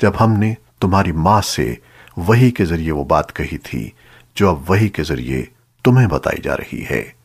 جب ہم نے تمہاری ماں سے وہی کے ذریعے وہ بات کہی تھی، جو اب وہی کے ذریعے تمہیں بتائی جا رہی ہے۔